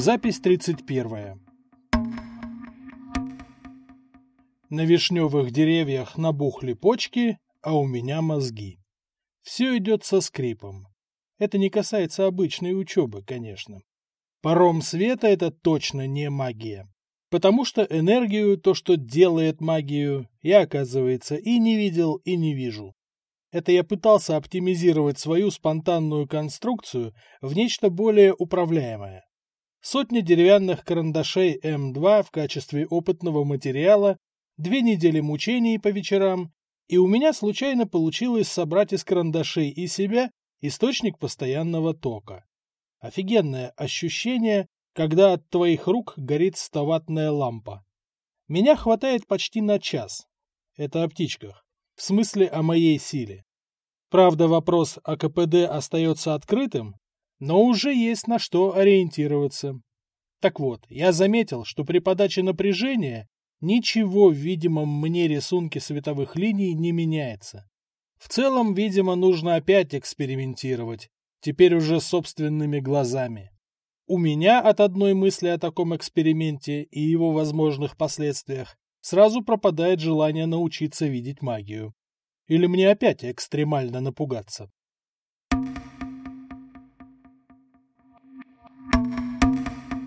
Запись 31. На вишневых деревьях набухли почки, а у меня мозги. Все идет со скрипом. Это не касается обычной учебы, конечно. Паром света — это точно не магия. Потому что энергию, то, что делает магию, я, оказывается, и не видел, и не вижу. Это я пытался оптимизировать свою спонтанную конструкцию в нечто более управляемое. Сотня деревянных карандашей М2 в качестве опытного материала, две недели мучений по вечерам, и у меня случайно получилось собрать из карандашей и себя источник постоянного тока. Офигенное ощущение, когда от твоих рук горит стоватная лампа. Меня хватает почти на час. Это о птичках. В смысле о моей силе. Правда, вопрос о КПД остается открытым, но уже есть на что ориентироваться. Так вот, я заметил, что при подаче напряжения ничего в видимом мне рисунке световых линий не меняется. В целом, видимо, нужно опять экспериментировать, теперь уже собственными глазами. У меня от одной мысли о таком эксперименте и его возможных последствиях сразу пропадает желание научиться видеть магию. Или мне опять экстремально напугаться?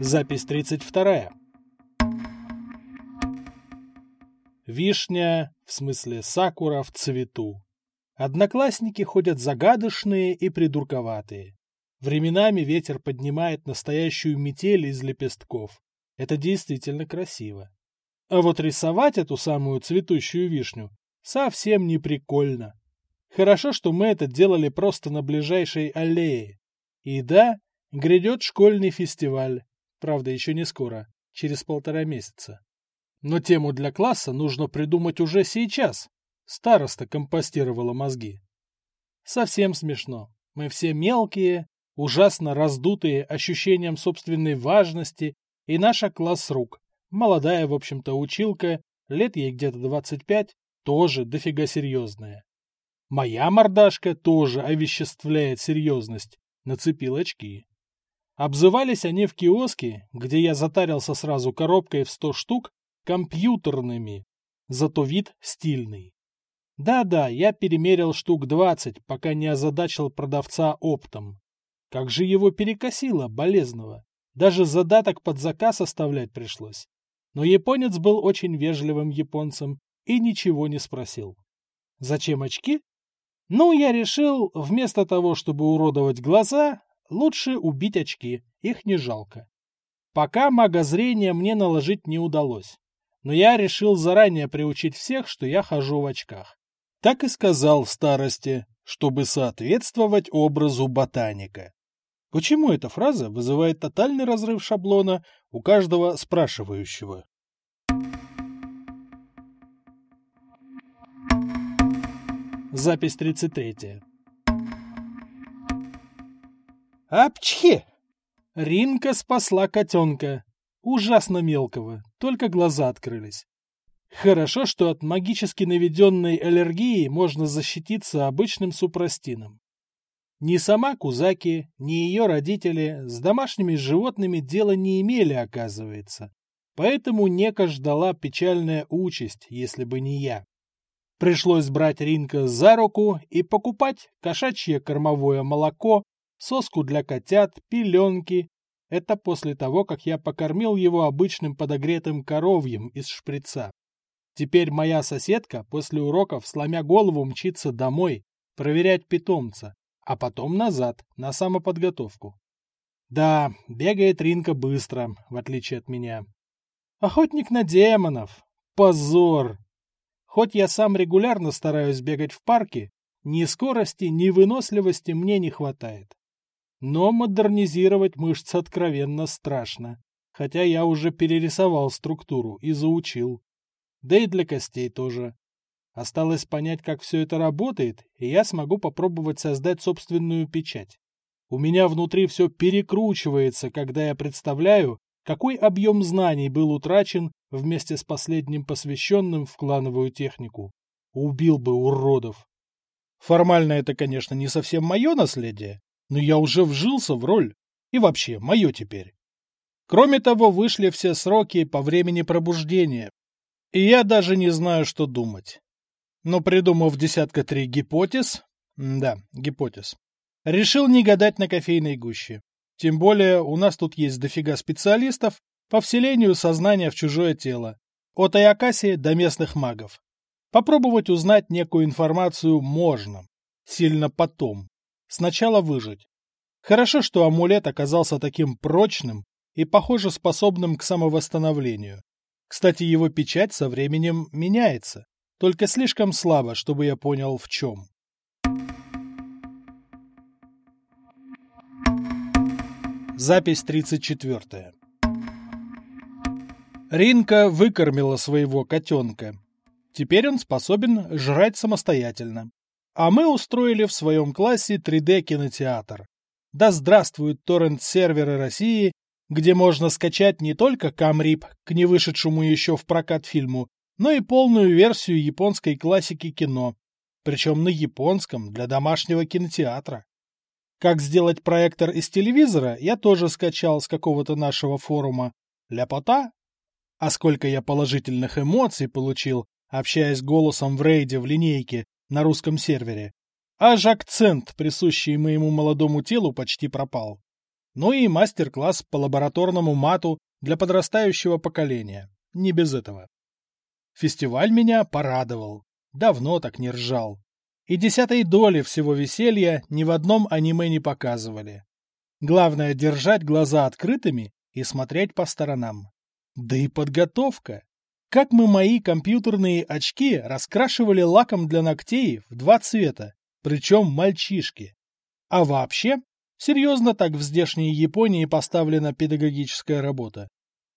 Запись 32. Вишня, в смысле сакура, в цвету. Одноклассники ходят загадочные и придурковатые. Временами ветер поднимает настоящую метель из лепестков. Это действительно красиво. А вот рисовать эту самую цветущую вишню совсем не прикольно. Хорошо, что мы это делали просто на ближайшей аллее. И да, грядет школьный фестиваль. Правда, еще не скоро, через полтора месяца. Но тему для класса нужно придумать уже сейчас. Староста компостировала мозги. Совсем смешно. Мы все мелкие, ужасно раздутые ощущением собственной важности, и наша класс рук, молодая, в общем-то, училка, лет ей где-то 25, тоже дофига серьезная. Моя мордашка тоже овеществляет серьезность, нацепил очки. Обзывались они в киоске, где я затарился сразу коробкой в 100 штук, компьютерными, зато вид стильный. Да-да, я перемерил штук 20, пока не озадачил продавца оптом. Как же его перекосило, болезного. Даже задаток под заказ оставлять пришлось. Но японец был очень вежливым японцем и ничего не спросил. Зачем очки? Ну, я решил, вместо того, чтобы уродовать глаза, лучше убить очки, их не жалко. Пока магозрение мне наложить не удалось. Но я решил заранее приучить всех, что я хожу в очках. Так и сказал в старости, чтобы соответствовать образу ботаника. Почему эта фраза вызывает тотальный разрыв шаблона у каждого спрашивающего? Запись 33. Апчхи! Ринка спасла котенка. Ужасно мелкого, только глаза открылись. Хорошо, что от магически наведенной аллергии можно защититься обычным супрастином. Ни сама Кузаки, ни ее родители с домашними животными дела не имели, оказывается. Поэтому Нека ждала печальная участь, если бы не я. Пришлось брать Ринка за руку и покупать кошачье кормовое молоко, соску для котят, пеленки. Это после того, как я покормил его обычным подогретым коровьем из шприца. Теперь моя соседка после уроков, сломя голову, мчится домой проверять питомца, а потом назад, на самоподготовку. Да, бегает Ринка быстро, в отличие от меня. Охотник на демонов. Позор! Хоть я сам регулярно стараюсь бегать в парке, ни скорости, ни выносливости мне не хватает. Но модернизировать мышцы откровенно страшно, хотя я уже перерисовал структуру и заучил. Да и для костей тоже. Осталось понять, как все это работает, и я смогу попробовать создать собственную печать. У меня внутри все перекручивается, когда я представляю, какой объем знаний был утрачен вместе с последним посвященным в клановую технику. Убил бы уродов. Формально это, конечно, не совсем мое наследие, но я уже вжился в роль. И вообще, мое теперь. Кроме того, вышли все сроки по времени пробуждения. И я даже не знаю, что думать. Но придумав десятка три гипотез, да, гипотез, решил не гадать на кофейной гуще. Тем более у нас тут есть дофига специалистов по вселению сознания в чужое тело. От Аякаси до местных магов. Попробовать узнать некую информацию можно. Сильно потом. Сначала выжить. Хорошо, что амулет оказался таким прочным и, похоже, способным к самовосстановлению. Кстати, его печать со временем меняется, только слишком слабо, чтобы я понял в чем. Запись 34. Ринка выкормила своего котенка. Теперь он способен жрать самостоятельно. А мы устроили в своем классе 3D-кинотеатр. Да здравствуют торрент-серверы России, где можно скачать не только Камрип к невышедшему еще в прокат фильму, но и полную версию японской классики кино, причем на японском для домашнего кинотеатра. Как сделать проектор из телевизора, я тоже скачал с какого-то нашего форума. Ляпота? А сколько я положительных эмоций получил, общаясь голосом в рейде в линейке на русском сервере. Аж акцент, присущий моему молодому телу, почти пропал. Ну и мастер-класс по лабораторному мату для подрастающего поколения. Не без этого. Фестиваль меня порадовал. Давно так не ржал и десятой доли всего веселья ни в одном аниме не показывали. Главное — держать глаза открытыми и смотреть по сторонам. Да и подготовка. Как мы мои компьютерные очки раскрашивали лаком для ногтей в два цвета, причем мальчишки. А вообще, серьезно так в здешней Японии поставлена педагогическая работа.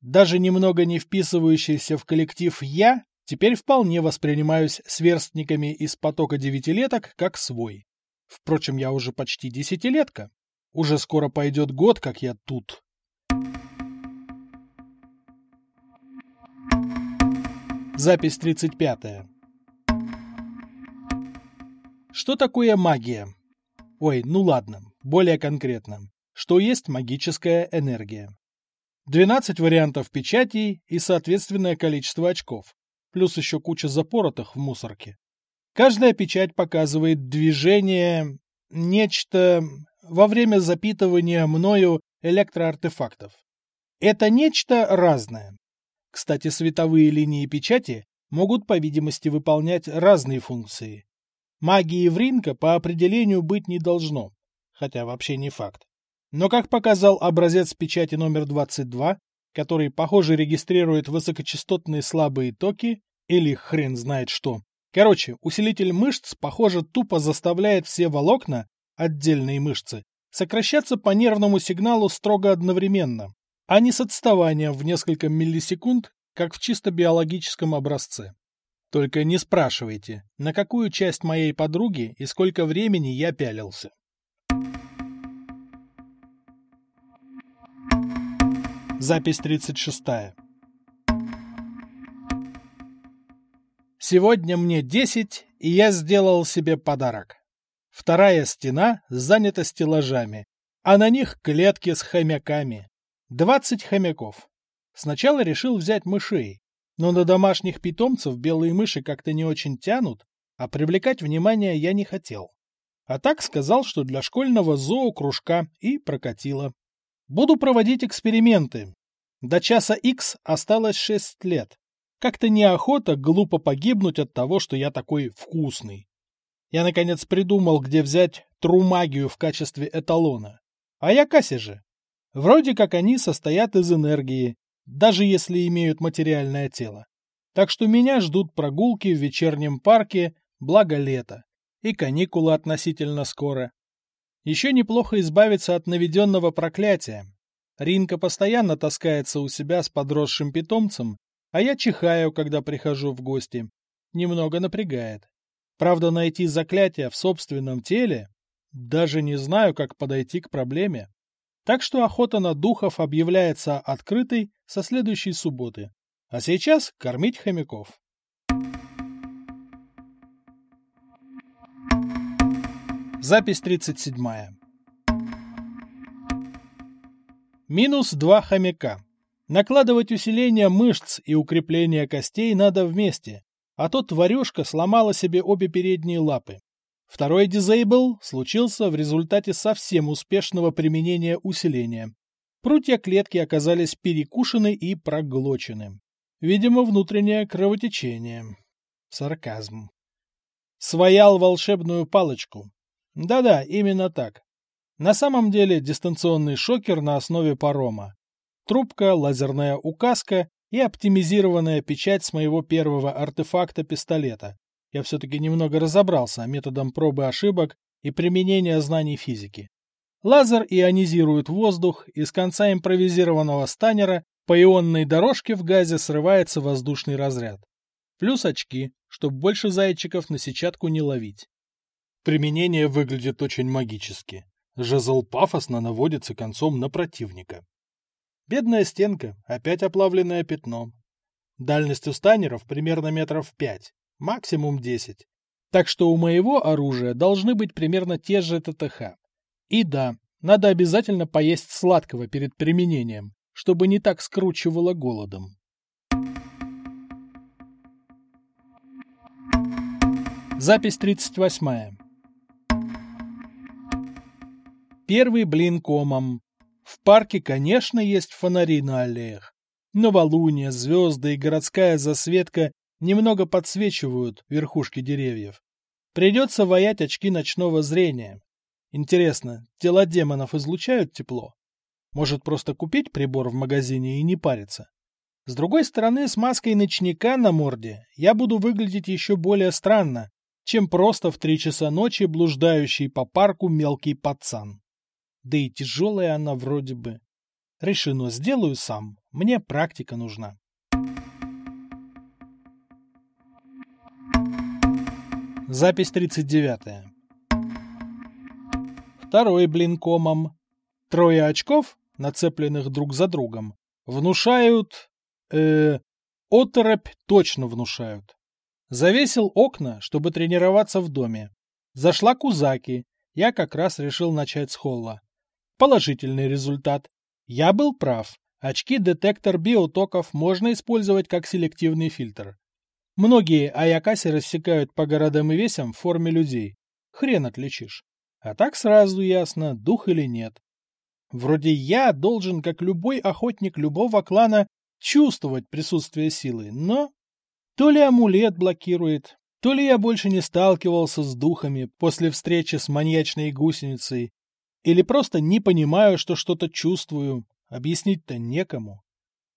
Даже немного не вписывающийся в коллектив я теперь вполне воспринимаюсь сверстниками из потока девятилеток как свой. Впрочем, я уже почти десятилетка. Уже скоро пойдет год, как я тут. Запись 35. Что такое магия? Ой, ну ладно, более конкретно. Что есть магическая энергия? 12 вариантов печатей и соответственное количество очков плюс еще куча запоротых в мусорке. Каждая печать показывает движение, нечто во время запитывания мною электроартефактов. Это нечто разное. Кстати, световые линии печати могут, по видимости, выполнять разные функции. Магии в ринка по определению быть не должно, хотя вообще не факт. Но, как показал образец печати номер 22, который, похоже, регистрирует высокочастотные слабые токи или хрен знает что. Короче, усилитель мышц, похоже, тупо заставляет все волокна, отдельные мышцы, сокращаться по нервному сигналу строго одновременно, а не с отставанием в несколько миллисекунд, как в чисто биологическом образце. Только не спрашивайте, на какую часть моей подруги и сколько времени я пялился. Запись 36. Сегодня мне 10, и я сделал себе подарок. Вторая стена занята стеллажами, а на них клетки с хомяками. 20 хомяков. Сначала решил взять мышей, но на домашних питомцев белые мыши как-то не очень тянут, а привлекать внимание я не хотел. А так сказал, что для школьного зоокружка и прокатило. Буду проводить эксперименты. До часа X осталось 6 лет. Как-то неохота глупо погибнуть от того, что я такой вкусный. Я, наконец, придумал, где взять трумагию в качестве эталона. А я Касси же. Вроде как они состоят из энергии, даже если имеют материальное тело. Так что меня ждут прогулки в вечернем парке, благо лето, и каникулы относительно скоро. Еще неплохо избавиться от наведенного проклятия. Ринка постоянно таскается у себя с подросшим питомцем, а я чихаю, когда прихожу в гости. Немного напрягает. Правда, найти заклятие в собственном теле даже не знаю, как подойти к проблеме. Так что охота на духов объявляется открытой со следующей субботы. А сейчас кормить хомяков. Запись 37. Минус два хомяка. Накладывать усиление мышц и укрепление костей надо вместе, а то тварюшка сломала себе обе передние лапы. Второй дизейбл случился в результате совсем успешного применения усиления. Прутья клетки оказались перекушены и проглочены. Видимо, внутреннее кровотечение. Сарказм. Своял волшебную палочку. Да-да, именно так. На самом деле дистанционный шокер на основе парома. Трубка, лазерная указка и оптимизированная печать с моего первого артефакта пистолета. Я все-таки немного разобрался методом пробы ошибок и применения знаний физики. Лазер ионизирует воздух, и с конца импровизированного станера по ионной дорожке в газе срывается воздушный разряд. Плюс очки, чтобы больше зайчиков на сетчатку не ловить. Применение выглядит очень магически. Жезл пафосно наводится концом на противника. Бедная стенка, опять оплавленное пятно. Дальность у станеров примерно метров пять, максимум десять. Так что у моего оружия должны быть примерно те же ТТХ. И да, надо обязательно поесть сладкого перед применением, чтобы не так скручивало голодом. Запись 38. Первый блин комом. В парке, конечно, есть фонари на аллеях. Новолуние, звезды и городская засветка немного подсвечивают верхушки деревьев. Придется воять очки ночного зрения. Интересно, тела демонов излучают тепло? Может, просто купить прибор в магазине и не париться? С другой стороны, с маской ночника на морде я буду выглядеть еще более странно, чем просто в три часа ночи блуждающий по парку мелкий пацан. Да и тяжелая она вроде бы. Решено, сделаю сам. Мне практика нужна. Запись 39. Второй блин комом. Трое очков, нацепленных друг за другом, внушают... э оторопь точно внушают. Завесил окна, чтобы тренироваться в доме. Зашла Кузаки. Я как раз решил начать с холла. Положительный результат. Я был прав. Очки-детектор биотоков можно использовать как селективный фильтр. Многие аякаси рассекают по городам и весям в форме людей. Хрен отличишь. А так сразу ясно, дух или нет. Вроде я должен, как любой охотник любого клана, чувствовать присутствие силы, но... То ли амулет блокирует, то ли я больше не сталкивался с духами после встречи с маньячной гусеницей, или просто не понимаю, что что-то чувствую. Объяснить-то некому.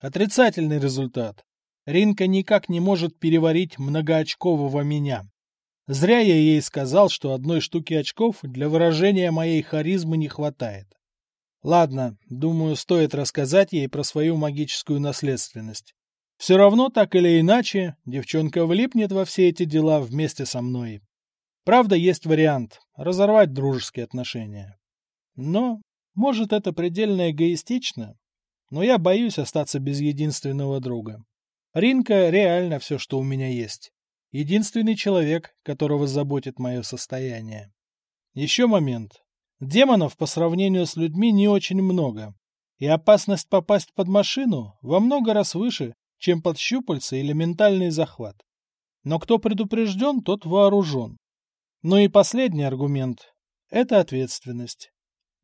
Отрицательный результат. Ринка никак не может переварить многоочкового меня. Зря я ей сказал, что одной штуки очков для выражения моей харизмы не хватает. Ладно, думаю, стоит рассказать ей про свою магическую наследственность. Все равно, так или иначе, девчонка влипнет во все эти дела вместе со мной. Правда, есть вариант – разорвать дружеские отношения. Но, может, это предельно эгоистично, но я боюсь остаться без единственного друга. Ринка реально все, что у меня есть. Единственный человек, которого заботит мое состояние. Еще момент. Демонов по сравнению с людьми не очень много, и опасность попасть под машину во много раз выше, чем под щупальца или ментальный захват. Но кто предупрежден, тот вооружен. Ну и последний аргумент – это ответственность.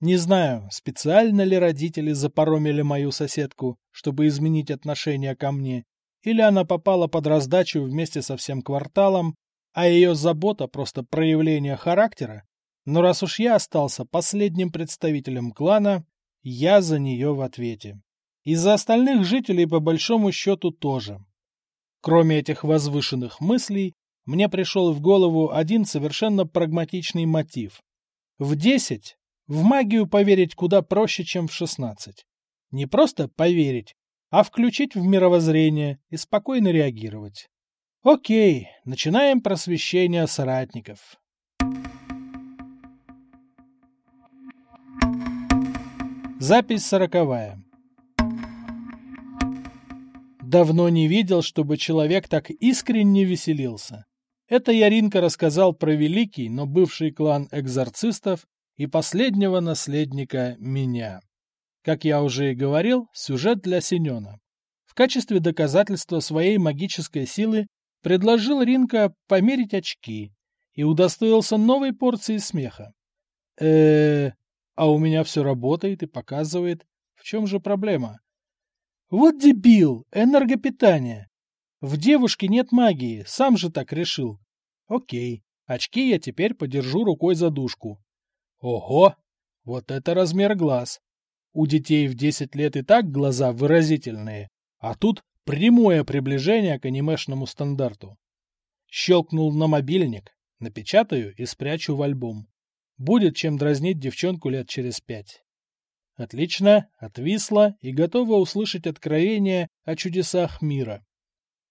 Не знаю, специально ли родители запоромили мою соседку, чтобы изменить отношение ко мне, или она попала под раздачу вместе со всем кварталом, а ее забота просто проявление характера, но раз уж я остался последним представителем клана, я за нее в ответе. И за остальных жителей по большому счету тоже. Кроме этих возвышенных мыслей, мне пришел в голову один совершенно прагматичный мотив. В десять в магию поверить куда проще, чем в 16. Не просто поверить, а включить в мировоззрение и спокойно реагировать. Окей, начинаем просвещение соратников. Запись сороковая. Давно не видел, чтобы человек так искренне веселился. Это Яринка рассказал про великий, но бывший клан экзорцистов и последнего наследника меня. Как я уже и говорил, сюжет для Семена. В качестве доказательства своей магической силы предложил Ринка померить очки и удостоился новой порции смеха. э а у меня все работает и показывает. В чем же проблема? Вот дебил, энергопитание. В девушке нет магии, сам же так решил. Окей, очки я теперь подержу рукой за дужку. Ого, вот это размер глаз. У детей в 10 лет и так глаза выразительные, а тут прямое приближение к анимешному стандарту. Щелкнул на мобильник, напечатаю и спрячу в альбом. Будет чем дразнить девчонку лет через пять. Отлично, отвисла и готова услышать откровение о чудесах мира.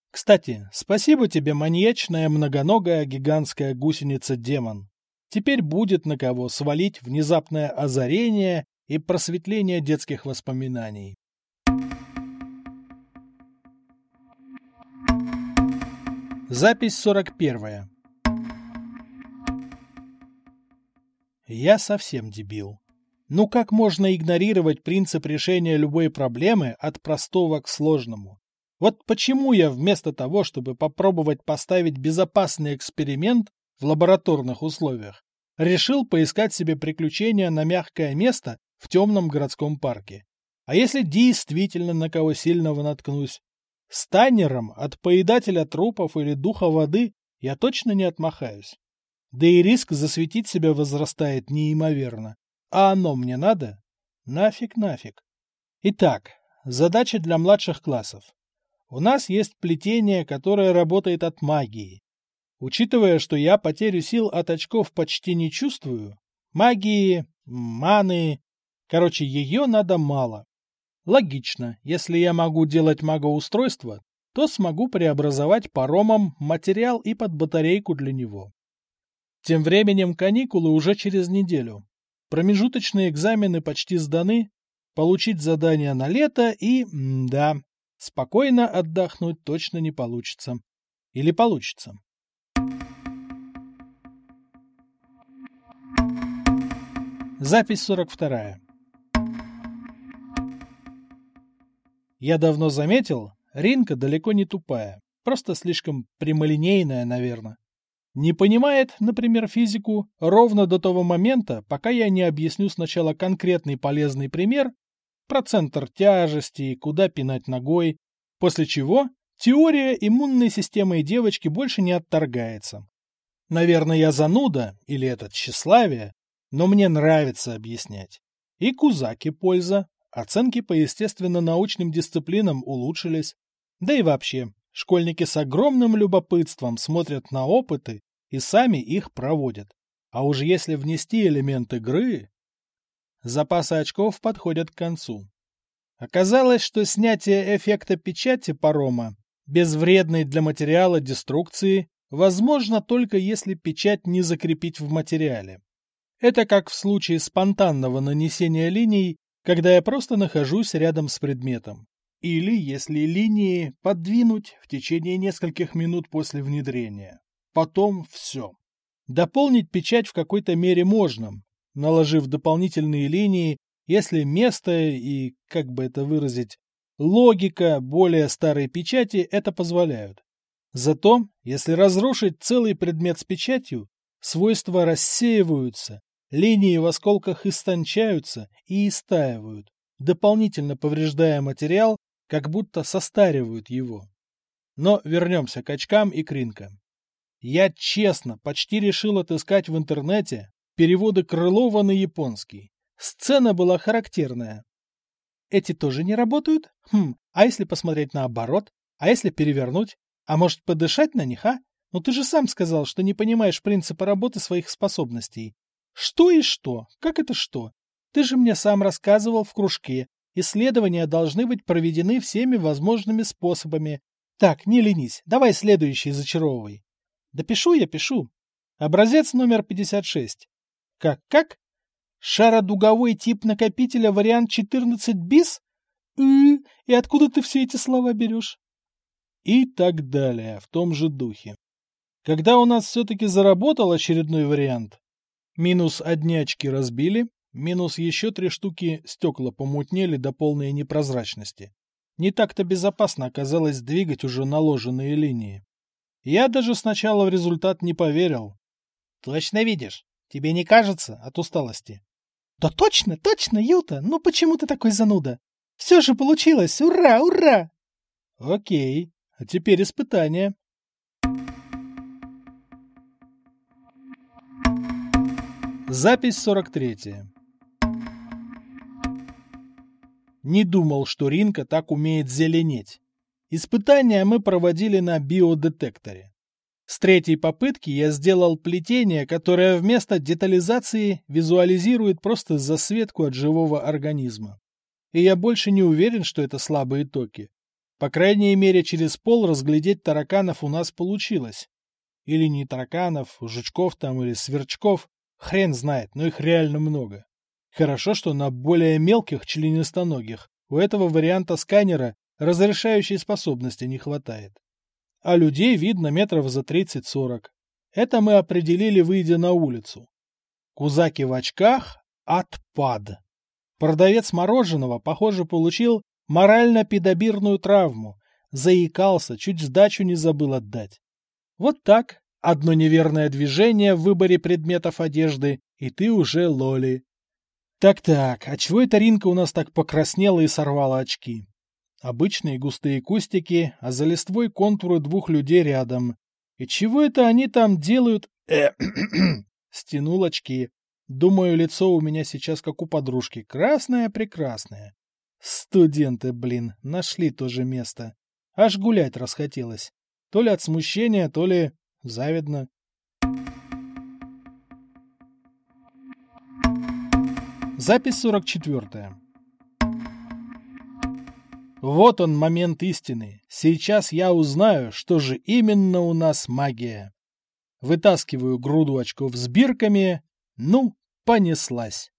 Кстати, спасибо тебе, маньячная многоногая гигантская гусеница-демон. Теперь будет на кого свалить внезапное озарение и просветление детских воспоминаний. Запись 41. Я совсем дебил. Ну как можно игнорировать принцип решения любой проблемы от простого к сложному? Вот почему я вместо того, чтобы попробовать поставить безопасный эксперимент в лабораторных условиях, решил поискать себе приключения на мягкое место в темном городском парке. А если действительно на кого сильного наткнусь? Станером от поедателя трупов или духа воды я точно не отмахаюсь. Да и риск засветить себя возрастает неимоверно. А оно мне надо? Нафиг, нафиг. Итак, задача для младших классов. У нас есть плетение, которое работает от магии. Учитывая, что я потерю сил от очков почти не чувствую, магии, маны... Короче, ее надо мало. Логично, если я могу делать магоустройство, то смогу преобразовать паромом материал и под батарейку для него. Тем временем каникулы уже через неделю. Промежуточные экзамены почти сданы, получить задание на лето и, да, спокойно отдохнуть точно не получится. Или получится. Запись 42. Я давно заметил, Ринка далеко не тупая, просто слишком прямолинейная, наверное не понимает, например, физику ровно до того момента, пока я не объясню сначала конкретный полезный пример про центр тяжести и куда пинать ногой, после чего теория иммунной системы девочки больше не отторгается. Наверное, я зануда, или это тщеславие, но мне нравится объяснять. И Кузаки польза, оценки по естественно-научным дисциплинам улучшились, да и вообще, школьники с огромным любопытством смотрят на опыты и сами их проводят. А уж если внести элемент игры... Запасы очков подходят к концу. Оказалось, что снятие эффекта печати парома, безвредной для материала деструкции, возможно только если печать не закрепить в материале. Это как в случае спонтанного нанесения линий, когда я просто нахожусь рядом с предметом. Или если линии подвинуть в течение нескольких минут после внедрения потом все. Дополнить печать в какой-то мере можно, наложив дополнительные линии, если место и, как бы это выразить, логика более старой печати это позволяют. Зато, если разрушить целый предмет с печатью, свойства рассеиваются, линии в осколках истончаются и истаивают, дополнительно повреждая материал, как будто состаривают его. Но вернемся к очкам и кринкам. Я честно почти решил отыскать в интернете переводы Крылова на японский. Сцена была характерная. Эти тоже не работают? Хм, а если посмотреть наоборот? А если перевернуть? А может, подышать на них, а? Ну ты же сам сказал, что не понимаешь принципа работы своих способностей. Что и что? Как это что? Ты же мне сам рассказывал в кружке. Исследования должны быть проведены всеми возможными способами. Так, не ленись, давай следующий зачаровывай. Да пишу я, пишу. Образец номер 56. Как-как? Шародуговой тип накопителя вариант 14 бис? И, и откуда ты все эти слова берешь? И так далее, в том же духе. Когда у нас все-таки заработал очередной вариант, минус одни очки разбили, Минус еще три штуки стекла помутнели до полной непрозрачности. Не так-то безопасно оказалось двигать уже наложенные линии. Я даже сначала в результат не поверил. Точно видишь? Тебе не кажется от усталости? Да точно, точно, Юта, ну почему ты такой зануда? Все же получилось, ура, ура! Окей, а теперь испытание. Запись 43. Не думал, что Ринка так умеет зеленеть. Испытания мы проводили на биодетекторе. С третьей попытки я сделал плетение, которое вместо детализации визуализирует просто засветку от живого организма. И я больше не уверен, что это слабые токи. По крайней мере, через пол разглядеть тараканов у нас получилось. Или не тараканов, жучков там или сверчков, хрен знает, но их реально много. Хорошо, что на более мелких членистоногих у этого варианта сканера разрешающей способности не хватает а людей видно метров за 30-40. Это мы определили, выйдя на улицу. Кузаки в очках – отпад. Продавец мороженого, похоже, получил морально-педобирную травму. Заикался, чуть сдачу не забыл отдать. Вот так. Одно неверное движение в выборе предметов одежды, и ты уже лоли. Так-так, а чего эта Ринка у нас так покраснела и сорвала очки? Обычные густые кустики, а за листвой контуры двух людей рядом. И чего это они там делают? Э Стянул очки. Думаю, лицо у меня сейчас как у подружки. Красное-прекрасное. Студенты, блин, нашли то же место. Аж гулять расхотелось. То ли от смущения, то ли завидно. Запись 44. Вот он момент истины. Сейчас я узнаю, что же именно у нас магия. Вытаскиваю груду очков с бирками. Ну, понеслась.